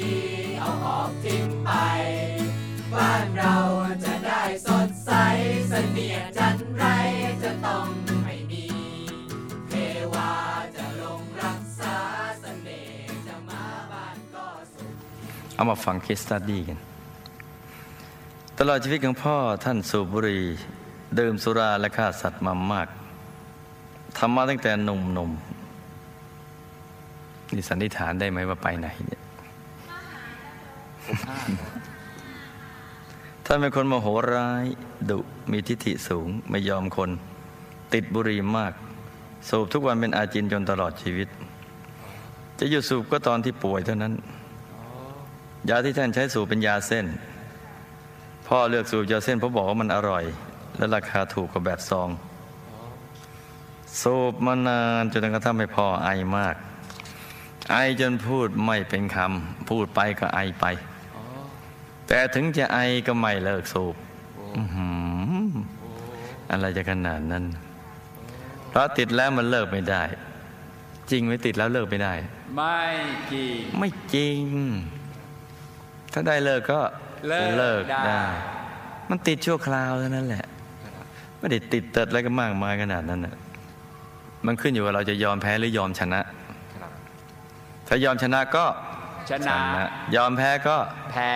ดี เอาออกทิ้งไป บ้านเราจะได้สดใสเสนียจันไรจะต้องไม่มี เทวาจะลงรักษาเสน่ห์จะมาบ้านก็สุข เอามาฟัง case study กัน ตลอดชีวิตของพ่อท่านสูบบุหรี่ดื่มสุราและฆ่าสัตว์มามากทำมาตั้งแต่หนุ่มๆนี่สันนิษฐานได้ไหมว่าไปไหนเนี่ย ท่านเป็นคนโมโหร้ายดุมีทิฐิสูงไม่ยอมคน ติดบุหรี่มาก สูบทุกวันเป็นอาจินจนตลอดชีวิต จะหยุดสูบก็ตอนที่ป่วยเท่านั้น ยาที่ท่านใช้สูบเป็นยาเส้น พ่อเลือกสูบยาเส้นเพราะบอกว่ามันอร่อย และราคาถูกกว่าแบบซองสูบมานานจนกระทั่งให้พ่อไอมาก ไอจนพูดไม่เป็นคำพูดไปก็ไอไป แต่ถึงจะไอก็ไม่เลิกสูบอื้อหืออะไรจะขนาดนั้น เพราะติดแล้วมันเลิกไม่ได้ จริงไหมติดแล้วเลิกไม่ได้ ไม่จริง ไม่จริง ถ้าได้เลิกก็เลิกได้ มันติดชั่วคราวเท่านั้นแหละ ไม่ได้ติดเติดอะไรกันมากมายขนาดนั้นน่ะ มันขึ้นอยู่ว่าเราจะยอมแพ้หรือยอมชนะ ถ้ายอมชนะก็ ชนะ ยอมแพ้ก็แพ้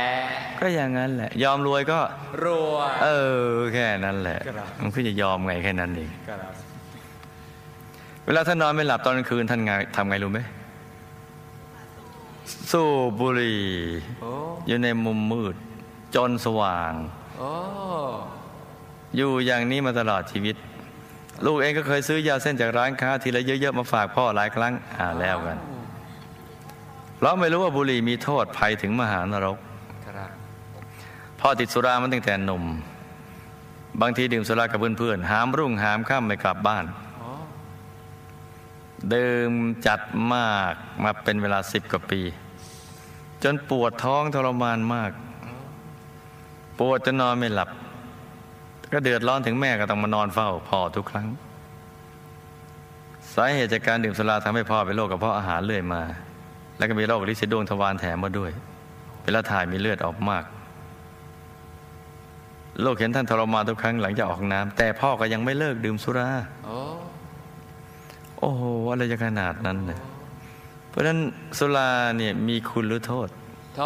ก็อย่างนั้นแหละ ยอมรวยก็รวยเออแค่นั้นแหละครับมันขึ้นจะยอมไงแค่นั้นเองครับเวลาท่านนอนไม่หลับตอนกลางคืนท่านไงทำไงรู้ไหมสูบบุหรี่โอ้อยู่ในมุมมืด จนสว่างโอ้อยู่อย่างนี้มาตลอดชีวิต ลูกเองก็เคยซื้อยาเส้นจากร้านค้าทีละเยอะๆมาฝากพ่อหลายครั้งอ่าแล้วกัน เพราะไม่รู้ว่าบุหรี่มีโทษภัยถึงมหานรกครับพ่อติดสุรามันตั้งแต่หนุ่ม บางทีดื่มสุรากับเพื่อนๆหามรุ่งหามค่ำไม่กลับบ้านโอ้ดื่มจัดมากมาเป็นเวลาสิบกว่าปี จนปวดท้องทรมานมาก ปวดจนนอนไม่หลับ ก็เดือดร้อนถึงแม่ก็ต้องมานอนเฝ้าพ่อทุกครั้ง สาเหตุจากการดื่มสุราทำให้พ่อเป็นโรคกระเพาะอาหารเรื่อยมา แล้วก็มีโรคลินสีดวงทวารแถมมาด้วย เวลาถ่ายมีเลือดออกมาก โลกเห็นท่านทรมานทุกครั้งหลังจากออกน้ำแต่พ่อก็ยังไม่เลิกดื่มสุราโอ้โอ้โหอะไรจะขนาดนั้นเนี่ยเพราะฉะนั้นสุราเนี่ยมีคุณหรือโทษ โท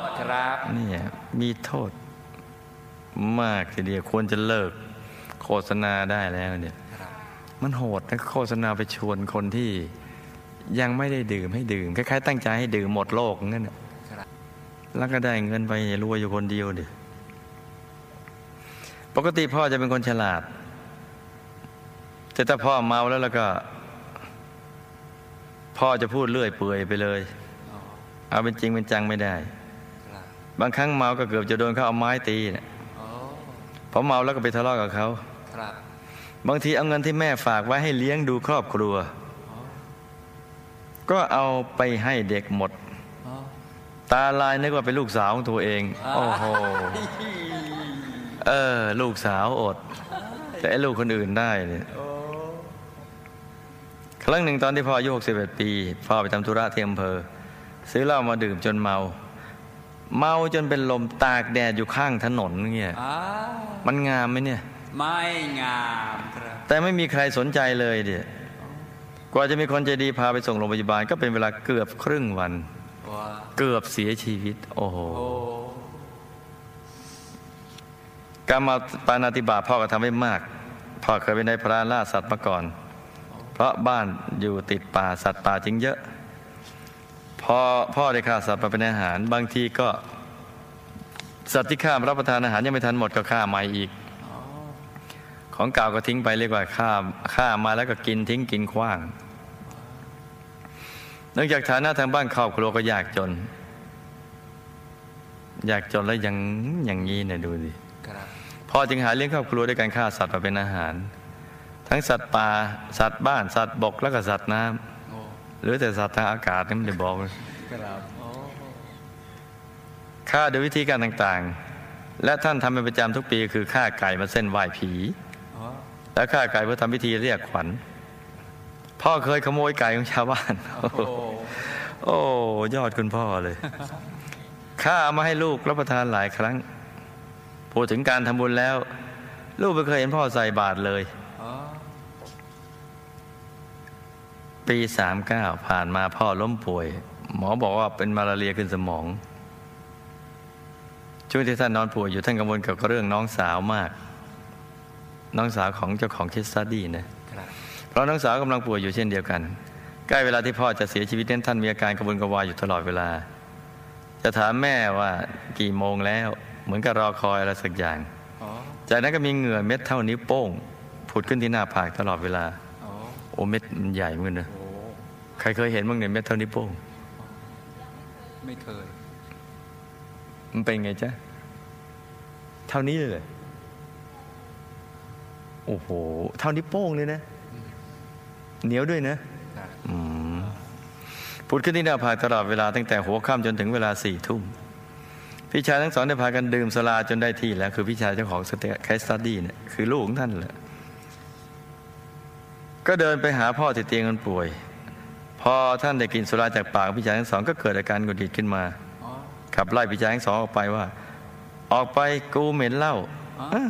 ษครับเนี่ยมีโทษ มากทีเดียวควรจะเลิกโฆษณาได้แล้วเนี่ยครับมันโหดนะโฆษณาไปชวนคนที่ ยังไม่ได้ดื่มให้ดื่มคล้ายๆตั้งใจให้ดื่มหมดโลกงั้นน่ะครับแล้วก็ได้เงินไปรวยอยู่คนเดียวดิปกติพ่อจะเป็นคนฉลาด แต่ถ้าพ่อเมาแล้วแล้วก็ พ่อจะพูดเลื่อยเปื่อยไปเลยโอ้เอาเป็นจริงเป็นจังไม่ได้ครับบางครั้งเมาก็เกือบจะโดนเขาเอาไม้ตีเนี่ยโอ้พอเมาแล้วก็ไปทะเลาะกับเขาครับบางทีเอาเงินที่แม่ฝากไว้ให้เลี้ยงดูครอบครัวโอ้ ก็เอาไปให้เด็กหมดโอ้ตาลายนึกว่าเป็นลูกสาวของตัวเอง โอ้โห เออ ลูกสาวอด แต่ไอ้ลูกคนอื่นได้เนี่ยโอ้ครั้งหนึ่งตอนที่พ่ออายุ61 ปี พ่อไปทำธุระที่อำเภอ ซื้อเหล้ามาดื่มจนเมา เมาจนเป็นลมตากแดดอยู่ข้างถนนเงี้ยอ้าวมันงามไหมเนี่ย ไม่งามครับ แต่ไม่มีใครสนใจเลยเดียก ว่าจะมีคนใจดีพาไปส่งโรงพยาบาล ก็เป็นเวลาเกือบครึ่งวันว้าเกือบเสียชีวิต โอ้โหโอ้กรรมปานาติบาพ่อก็ทำให้มาก พ่อเคยเป็นนายพรานล่าสัตว์มาก่อน เพราะบ้านอยู่ติดป่าสัตว์ป่าจึงเยอะ พอพ่อได้ฆ่าสัตว์มาเป็นอาหาร บางทีก็สัตว์ที่ฆ่ามารับประทานอาหารยังไม่ทันหมดก็ฆ่าใหม่อีก ของเก่าก็ทิ้งไปเรียกว่าฆ่าฆ่ามาแล้วก็กินทิ้งกินขว้างเนื่องจากฐานะทางบ้านครอบครัวก็ยากจน ยากจนแล้วยังอย่างนี้เนี่ยดูดิครับพ่อจึงหาเลี้ยงครอบครัวด้วยการฆ่าสัตว์มาเป็นอาหาร ทั้งสัตว์ป่าสัตว์บ้านสัตว์บกแล้วก็สัตว์น้ำโอ้หรือแต่สัตว์ทางอากาศนี่ไม่ได้บอกเลยครับโอ้ฆ่าโดยวิธีการต่างๆ และท่านทำเป็นประจำทุกปีคือฆ่าไก่มาเส้นไหว้ผีโอ้และฆ่าไก่เพื่อทำพิธีเรียกขวัญ พ่อเคยขโมยไก่ของชาวบ้าน โอ้โหโอ้ยอดคุณพ่อเลยข้าเอามาให้ลูกรับประทานหลายครั้งพูดถึงการทำบุญแล้ว ลูกไม่เคยเห็นพ่อใส่บาตรเลยอ๋อปีสามเก้าผ่านมาพ่อล้มป่วย หมอบอกว่าเป็นมาลาเรียขึ้นสมอง ช่วงที่ท่านนอนป่วยอยู่ท่านกังวลเกี่ยวกับเรื่องน้องสาวมาก น้องสาวของเจ้าของ case study นะครับ เพราะน้องสาวกำลังป่วยอยู่เช่นเดียวกัน ใกล้เวลาที่พ่อจะเสียชีวิตนั้นท่านมีอาการกระวนกระวายอยู่ตลอดเวลา จะถามแม่ว่ากี่โมงแล้ว เหมือนกับรอคอยอะไรสักอย่างอ๋อจากนั้นก็มีเหงื่อเม็ดเท่านิ้วโป้งผุดขึ้นที่หน้าผากตลอดเวลาอ๋อโอ้เม็ดมันใหญ่เหมือนกันนะโอ้ใครเคยเห็นบ้างเนี่ยเม็ดเท่านิ้วโป้งไม่เคย มันเป็นไงจ๊ะ เท่านี้เลยเหรอโอ้โห เท่านิ้วโป้งเลยนะ เหนียวด้วยนะครับอืมผุดขึ้นที่หน้าผากตลอดเวลาตั้งแต่หัวค่ำจนถึงเวลาสี่ทุ่มพี่ชายทั้งสองได้พากันดื่มสลาจนได้ที่แล้ว คือพี่ชายเจ้าของสเตคสตัดดี้เนี่ยคือลูกของท่านแหละก็เดินไปหาพ่อที่เตียงคนป่วย พอท่านได้กินสุราจากปากพี่ชายทั้งสอง ก็เกิดอาการหงุดหงิดขึ้นมาอ๋อขับไล่พี่ชายทั้งสองออกไปว่า ออกไปกูเหม็นเหล้าอ๋อเอ้อ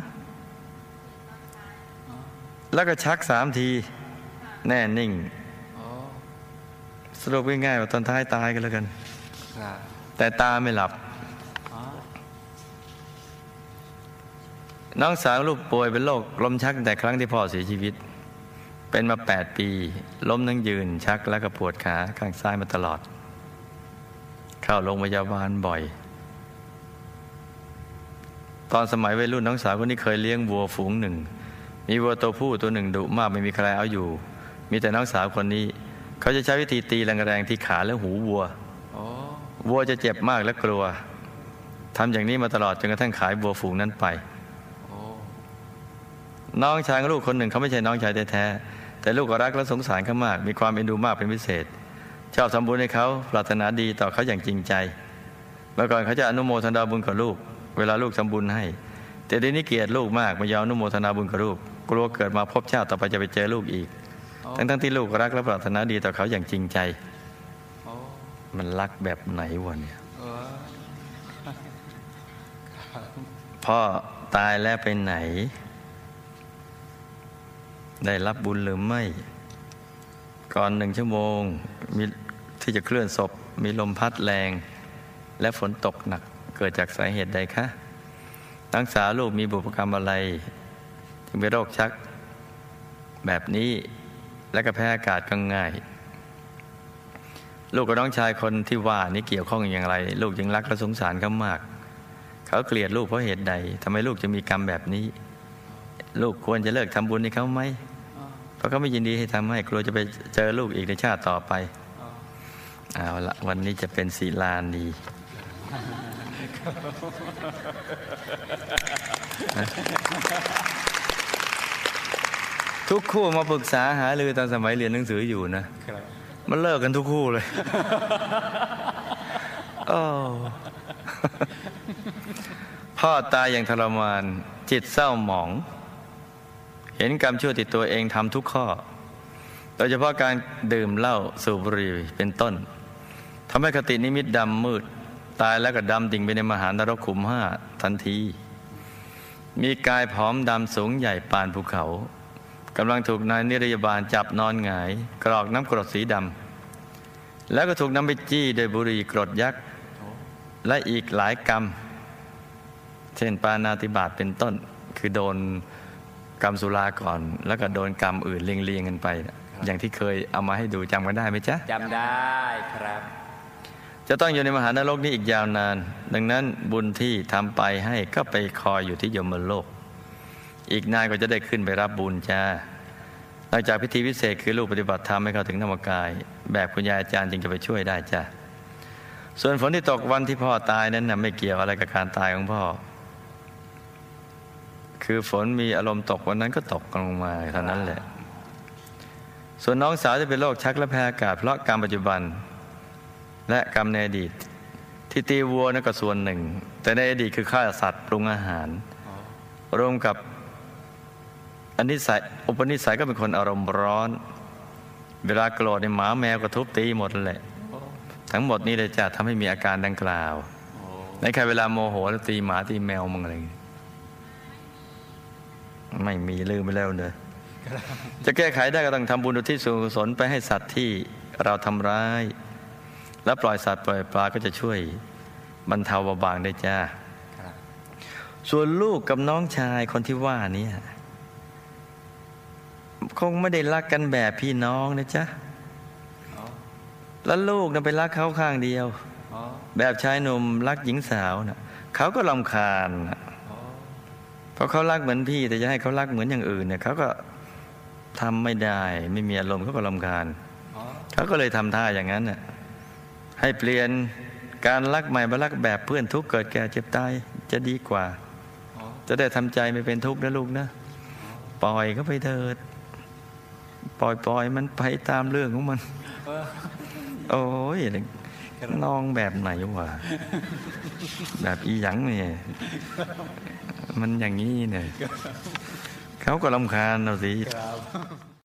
แล้วก็ชักสามที แน่นิ่งอ๋อสรุปง่ายๆว่าตอนท้ายตายกันแล้วกันครับแต่ตาไม่หลับอ๋อน้องสาวลูกป่วยเป็นโรคลมชักตั้งแต่ครั้งที่พ่อเสียชีวิต เป็นมาแปดปีล้มนั่งยืนชักแล้วก็ปวดขาข้างซ้ายมาตลอด เข้าโรงพยาบาลบ่อย ตอนสมัยวัยรุ่นน้องสาวคนนี้เคยเลี้ยงวัวฝูงหนึ่ง มีวัวตัวผู้ตัวหนึ่งดุมากไม่มีใครเอาอยู่ มีแต่น้องสาวคนนี้ เขาจะใช้วิธีตีแรงๆที่ขาและหูวัวอ๋อวัวจะเจ็บมากและกลัวทำอย่างนี้มาตลอดจนกระทั่งขายวัวฝูงนั้นไปโอ้น้องชายของลูกคนหนึ่งเขาไม่ใช่น้องชายแท้ๆแต่ลูกก็รักและสงสารเขามาก มีความเอ็นดูมากเป็นพิเศษ ชอบทำบุญให้เขาปรารถนาดีต่อเขาอย่างจริงใจ เมื่อก่อนเขาจะอนุโมทนาบุญกับลูก เวลาลูกทำบุญให้ แต่เดี๋ยวนี้เกลียดลูกมากไม่ยอมอนุโมทนาบุญกับลูก กลัวเกิดมาพบชาติต่อไปจะไปเจอลูกอีก อ๋อทั้งๆที่ลูกรักและปรารถนาดีต่อเขาอย่างจริงใจอ๋อมันรักแบบไหนวะเนี่ยเออพ่อตายแล้วไปไหน ได้รับบุญหรือไม่ ก่อนหนึ่งชั่วโมงมีที่จะเคลื่อนศพ มีลมพัดแรง และฝนตกหนักเกิดจากสาเหตุใดคะทั้งสาวลูกมีบุพกรรมอะไร ถึงเป็นโรคชักแบบนี้ และก็แพ้อากาศก็ง่าย ลูกกับน้องชายคนที่ว่านี่เกี่ยวข้องอย่างไร ลูกยังรักและสงสารเขามาก เขาเกลียดลูกเพราะเหตุใดทำไมลูกจะมีกรรมแบบนี้ ลูกควรจะเลิกทำบุญให้เขาไหมเพราะเขาไม่ยินดีให้ทำให้กลัวจะไปเจอลูกอีกในชาติต่อไปอ๋อเอาละวันนี้จะเป็นศีลานี ทุกคู่มาปรึกษาหารือตอนสมัยเรียนหนังสืออยู่นะครับมันเลิกกันทุกคู่เลยโอ้พ่อตายอย่างทรมาน จิตเศร้าหมอง เห็นกรรมชั่วติดตัวเองทำทุกข้อ โดยเฉพาะการดื่มเหล้าสูบบุหรี่เป็นต้นทำให้คตินิมิตดำมืด ตายแล้วก็ดำดิ่งไปในมหานรกขุมห้าทันที มีกายผอมดำสูงใหญ่ปานภูเขา กำลังถูกนายนิรยาบาลจับนอนหงาย กรอกน้ำกรดสีดำแล้วก็ถูกนำไปจี้ด้วยบุหรี่กรดยักษ์ และอีกหลายกรรม เช่นปานาติบาตเป็นต้น คือโดนกรรมสุราก่อน แล้วก็โดนกรรมอื่นเรียงๆกันไป อย่างที่เคยเอามาให้ดูจำกันได้ไหมจ๊ะจำได้ครับ จะต้องอยู่ในมหานรกนี้อีกยาวนาน ดังนั้นบุญที่ทำไปให้ก็ไปคอยอยู่ที่ยมโลก อีกนานก็จะได้ขึ้นไปรับบุญจ้าหลังจากพิธีพิเศษคือลูกปฏิบัติธรรมให้เข้าถึงธรรมกาย แบบคุณยายอาจารย์จึงจะไปช่วยได้จ้าส่วนฝนที่ตกวันที่พ่อตายนั้นนะไม่เกี่ยวอะไรกับการตายของพ่อ คือฝนมีอารมณ์ตกวันนั้นก็ตกลงมาเท่านั้นแหละ ส่วนน้องสาวจะเป็นโรคชักและแพ้อากาศเพราะกรรมปัจจุบัน และกรรมในอดีต ที่ตีวัวนั่นก็ส่วนหนึ่ง แต่ในอดีตคือฆ่าสัตว์ปรุงอาหาร รวมกับ อันนิสัยอุปนิสัยก็เป็นคนอารมณ์ร้อน เวลาโกรธในหมาแมวก็ทุบตีหมดแหละทั้งหมดนี้เลยจะทำให้มีอาการดังกล่าวในใครเวลาโมโหแล้วตีหมาตีแมวมึงอะไรไม่มีลืมไปแล้วเนอะจะแก้ไขได้ก็ต้องทำบุญอุที่ส่วนกุศลไปให้สัตว์ที่เราทำร้าย แล้วปล่อยสัตว์ปล่อยปลาก็จะช่วยบรรเทาเบาบางได้จ้าส่วนลูกกับน้องชายคนที่ว่านี้ คงไม่ได้รักกันแบบพี่น้องนะจ๊ะอ๋อแล้วลูกน่ะไปรักเขาข้างเดียวอ๋อแบบชายหนุ่มรักหญิงสาวน่ะเขาก็ลำคาญน่ะอ๋อเพราะเขารักเหมือนพี่แต่จะให้เขารักเหมือนอย่างอื่นเนี่ยเขาก็ทำไม่ได้ ไม่มีอารมณ์เขาก็ลำคาญอ๋อเขาก็เลยทำท่าอย่างนั้นน่ะให้เปลี่ยนการรักใหม่มารักแบบเพื่อนทุกข์เกิดแก่เจ็บตายจะดีกว่าอ๋อจะได้ทำใจไม่เป็นทุกข์นะลูกนะ ปล่อยเขาไปเถิด ปล่อยปล่อยมันไปตามเรื่องของมันเออโอ้ยน้องแบบไหนวะแบบอีหยังเนี่ย มันอย่างนี้เนี่ย เขาก็ลำคาญเราสิครับ